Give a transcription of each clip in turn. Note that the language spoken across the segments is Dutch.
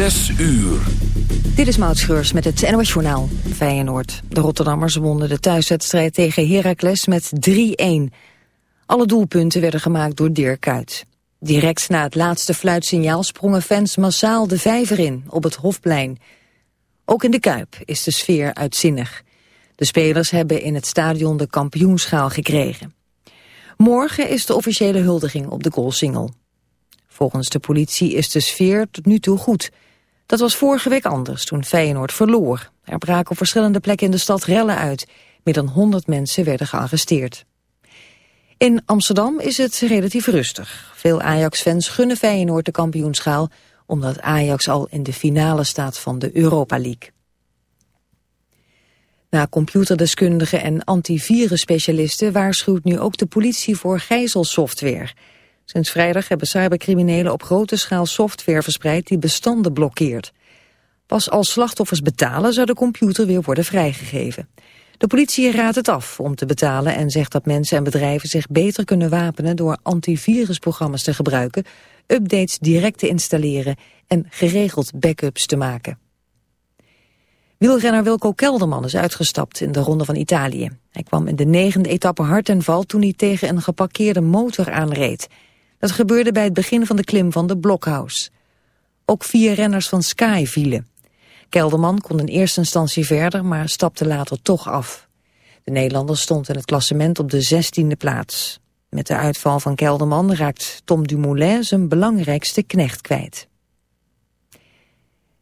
Zes uur. Dit is Maud met het NOS Journaal. Feyenoord. De Rotterdammers wonnen de thuiswedstrijd tegen Heracles met 3-1. Alle doelpunten werden gemaakt door Dirk. Direct na het laatste fluitsignaal sprongen fans massaal de vijver in op het Hofplein. Ook in de Kuip is de sfeer uitzinnig. De spelers hebben in het stadion de kampioenschaal gekregen. Morgen is de officiële huldiging op de goalsingel. Volgens de politie is de sfeer tot nu toe goed. Dat was vorige week anders toen Feyenoord verloor. Er braken op verschillende plekken in de stad rellen uit. Meer dan 100 mensen werden gearresteerd. In Amsterdam is het relatief rustig. Veel Ajax-fans gunnen Feyenoord de kampioenschaal... omdat Ajax al in de finale staat van de Europa League. Na computerdeskundigen en antivirusspecialisten waarschuwt nu ook de politie voor gijzelsoftware. Sinds vrijdag hebben cybercriminelen op grote schaal software verspreid die bestanden blokkeert. Pas als slachtoffers betalen zou de computer weer worden vrijgegeven. De politie raadt het af om te betalen en zegt dat mensen en bedrijven zich beter kunnen wapenen door antivirusprogramma's te gebruiken, updates direct te installeren en geregeld backups te maken. Wielrenner Wilco Kelderman is uitgestapt in de Ronde van Italië. Hij kwam in de negende etappe hard en val toen hij tegen een geparkeerde motor aanreed. Dat gebeurde bij het begin van de klim van de Blockhouse. Ook vier renners van Sky vielen. Kelderman kon in eerste instantie verder, maar stapte later toch af. De Nederlander stond in het klassement op de zestiende plaats. Met de uitval van Kelderman raakt Tom Dumoulin zijn belangrijkste knecht kwijt.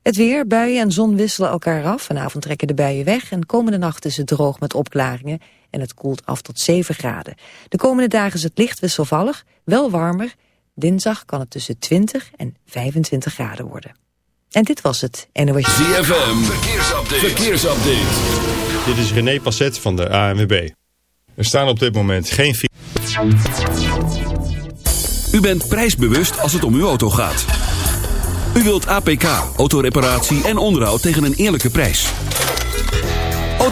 Het weer, buien en zon wisselen elkaar af. Vanavond trekken de buien weg en komende nacht is het droog met opklaringen en het koelt af tot 7 graden. De komende dagen is het licht wisselvallig, wel warmer. Dinsdag kan het tussen 20 en 25 graden worden. En dit was het NOS. ZFM, verkeersupdate. verkeersupdate. Dit is René Passet van de ANWB. Er staan op dit moment geen... U bent prijsbewust als het om uw auto gaat. U wilt APK, autoreparatie en onderhoud tegen een eerlijke prijs.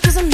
Cause I'm